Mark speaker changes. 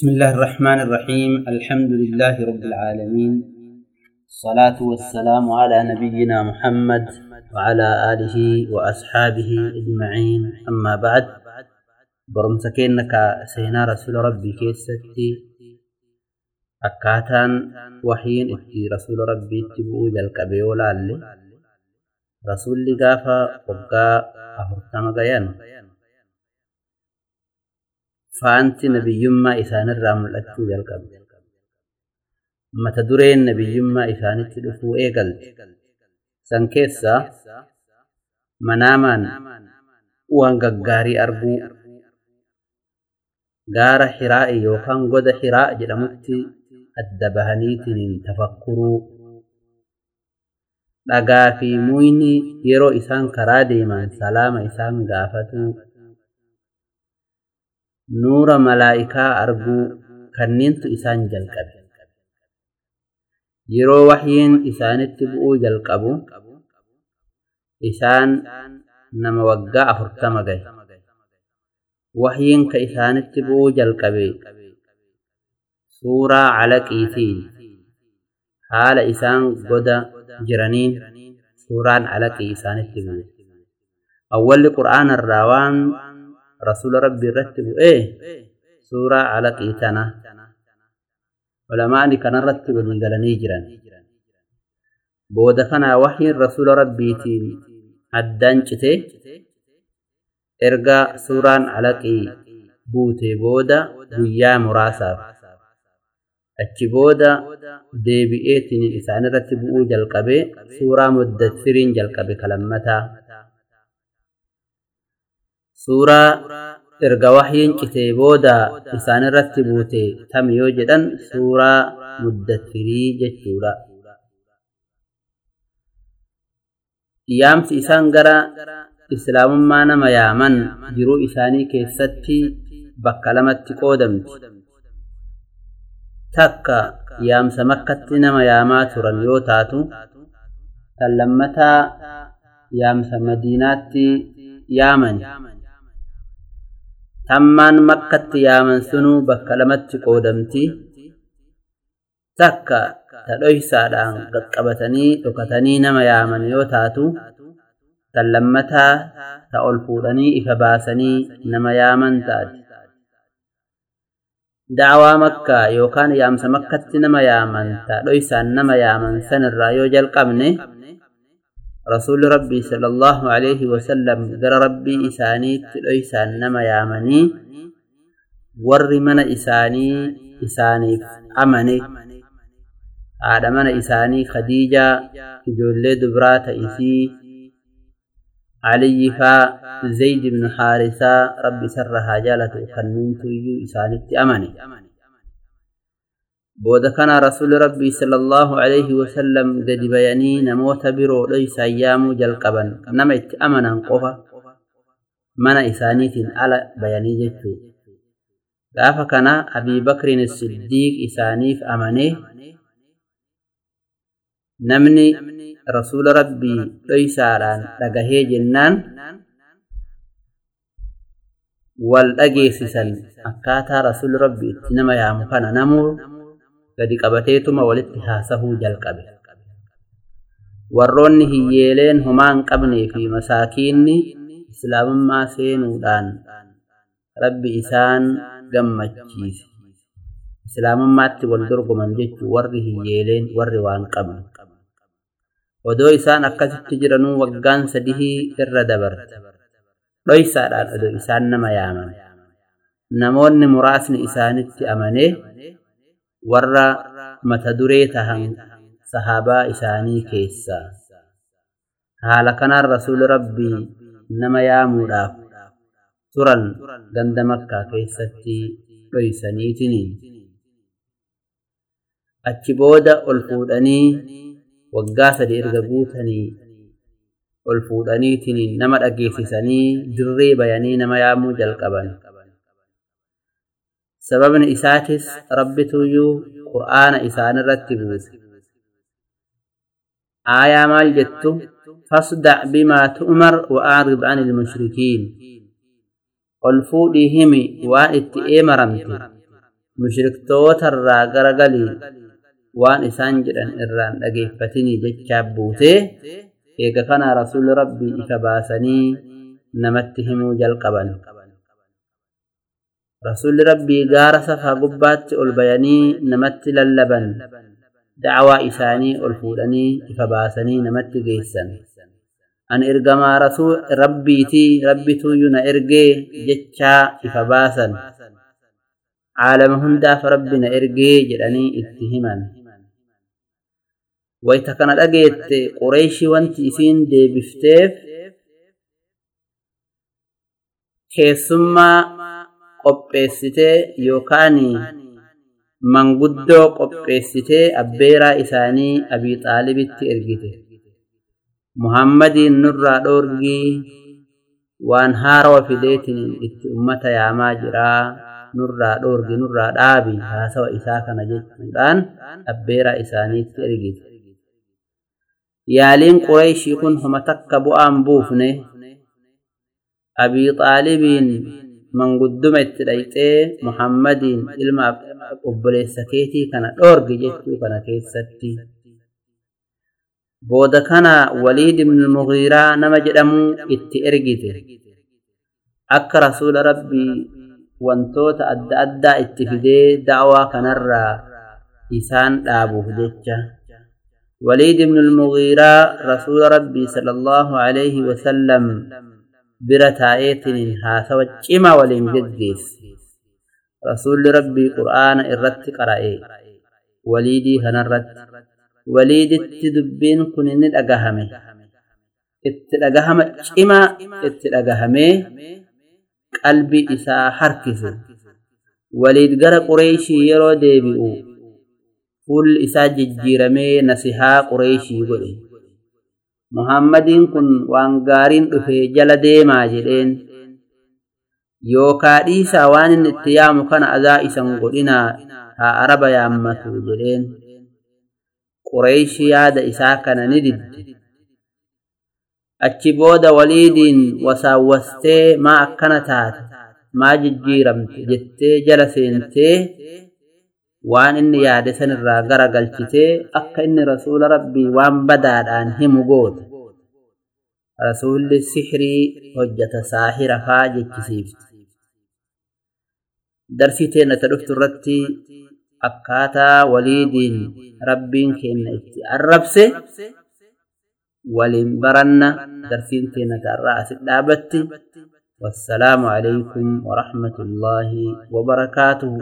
Speaker 1: بسم الله الرحمن الرحيم. الحمد لله رب العالمين. الصلاة والسلام على نبينا محمد وعلى آله وأصحابه أجمعين. أما بعد برمسكينك سينا رسول ربي كيستي. أكاتان وحين اتي رسول ربي اتبعو جلقبي ولا رسول لقافة وقا أهرتم غيان. Faanti nabiyyummaa isaanirraa mul'achuu jalqabde. Mata dureen nabiyyummaa isaanitti dhufuu eegalte. San keessaa manaamaan waan gaggaarii arguu gaara hiraa'i yookaan goda hiraa jedhamutti adda bahaniitiin tafakkuruu dhagaa fi muyni yeroo isaan karaa deeman salaama isaan gaafatuu arguu kanneentu isaan jalqabe. Yeroo wahyiin isaanitti bu'uu jalqabu isaan nama waggaa afurtama gahe. Wahyiin ka isaanitti bu'uu jalqabe suuraa calaqiitiin haala isaan goda jiraniin suuraan calaqii isaanitti bu'e. Awwalli qur'aanarraa waan رسول ربي رتب. إيه؟ سورة على قيتنا علماء كان رتب لنقلني جران بودخنا وحي رسول ربي تين. عدان چته إرقا سورة على قي بوتي بودا ويا مراسا. achi booda deebi'eetiin isaan irratti bu'uu jalqabe suuraa muddathiriin jalqabe kalammataa suuraa erga wahyiin citee booda isaan irratti buute tam yoo jedhan suuraa muddattirii jechuudha. Yaamsi isaan gara islaamummaa nama yaaman jiruu isaanii keessatti bakka lamatti qoodamti. Takka yaamsa makkatti nama yaamaa turan yoo taatu, tan lammataa yaamsa madiinaatti yaamani. Hammaan makkatti yaaman sunuu bakka lamatti qoodamti takka ta dhoysaadhaan qaqqabatanii dhokatanii nama yaaman yoo taatu tan lammataa ta ol fuudhanii ifa baasanii nama yaaman taati. Da'awaa makkaa yookaan yaamsa makkatti nama yaaman ta dhoysaan nama yaaman sanirraa yoo jalqabne رسول ربي صلى الله عليه وسلم قال ربي إساني تلويسان نما يامني ور من إساني إساني أمني. هذا من إساني خديجة جولي دبرات إسي علي فا زيد بن حارثة ربي سرها جالة خننت يو إساني أمني بود كان رسول ربي صلى الله عليه وسلم قد بيانين موتبرو ليس أيام جلقبا نمت أمنا قفا من إثانيث على بياني جدت غافا كان أبي بكر الصديق إثانيف أمنه. نمني رسول ربي ليس على لقهي جنان. والأجيس سن أكاتا رسول ربي. إنما يا مكان نمو. قد قبتيتم والاتحاسه جلقب ورون هيلين همان قبني في مساكين اسلام ما سينودان ربي إسان قمتشيس اسلام ما تولدرق من جيت ور هيلين ور وان قبن ودو إسان أكاس التجرن وقان سده الردبر دو إسان أدو إسان نما يامن نمون مراسن إسان التأمنه tahan sahaabaa isaanii keessaa haala kanaan rasuuli rabbii nama yaamuudhaaf turan ganda makkaa keessatti dhoysaniitiniin achi booda ol fuudhanii waggaa sadi erga guutanii ol fuudhaniitiniin nama dhageessisanii dirree bayanii nama yaamuu jalqaban سبب إساتس ربتو يو قرآن إسان رتبه آية مال جدت فاصدع بما تؤمر وأعرض عن المشركين. قل فوديهم وان اتئمرمت مشركتوت الرقرقلي وان إسان جدن إران أقفتني جدتابوته إيقفنا رسول ربي إكباسني نمتهم جلقبا Rasuulli rabbii gaara safaa gubbaatti ol bayanii namatti lallaban dacwaa isaanii ol fuudhanii ifa baasanii namatti geessan. Ani ergamaa rasuu rabbiitii rabbituyyuu na ergee jechaa ifa baasan. Caalama hundaaf rabbi na ergee jedhanii itti himan. Wayta kana dhageette Qureeshii wanti isiin deebifteef keessummaa qopheessitee yookaan manguddoo qopheessitee abbeeraa isaanii Abii Xaalibitti ergite. Muhammadiin nurraa dhoorgii waan haarawa fideetiin itti ummata yaamaa jiraa nurraa dhoorgi nurraa dhaabi haasawa isaa kana jechuudhaan abbeeraa isaaniitti ergite. yaaliin qureeshii kun homa takka bu'aan buufne abii xaalibiin من قدمت ليت محمد إلما قبل سكيتي كان أرق جيتو كان كيستي. بودا كان وليد من المغيرة نمجدم إتي إرقيت أك رسول ربي وانتو تأدى أدى إتفدي دعوة كان الرا إسان لابوه جيتش وليد من المغيرة رسول ربي صلى الله عليه وسلم الله عليه وسلم برتا ايتن هاسا وچما ولين جديس رسول ربي قرآن الرت قرأي وليدي هنرت وليد التدبين كنين الأقهمي اتلقهم چما اتلقهمي قلبي إسا حركسو وليد قرى قريشي يرو ديبئو fuulli isaa jijjiiramee nasihaa qureeshii godhe. Muhammadiin kun waan gaariin dhufe jala deemaa jedheen yookaa dhiisaa waan inni itti yaamu kana azaa isan godhinaa haa araba yaammatu jedheen qureeshii yaada isaa kana ni didde achi booda waliidiin wasaawwastee maa akkana taate maa jijjiiramte jettee jala seentee وان ان يادسن را غرا غلچته اك ان رسول ربي وان بدال ان همغود رسول السحر حجة ساحرة فاجة كسيف درسيتي نتلفت الرتي أكاتا وليد ربي كن الربس ولم برن درسيتي نتلفت الرأس الدابت والسلام عليكم ورحمة الله وبركاته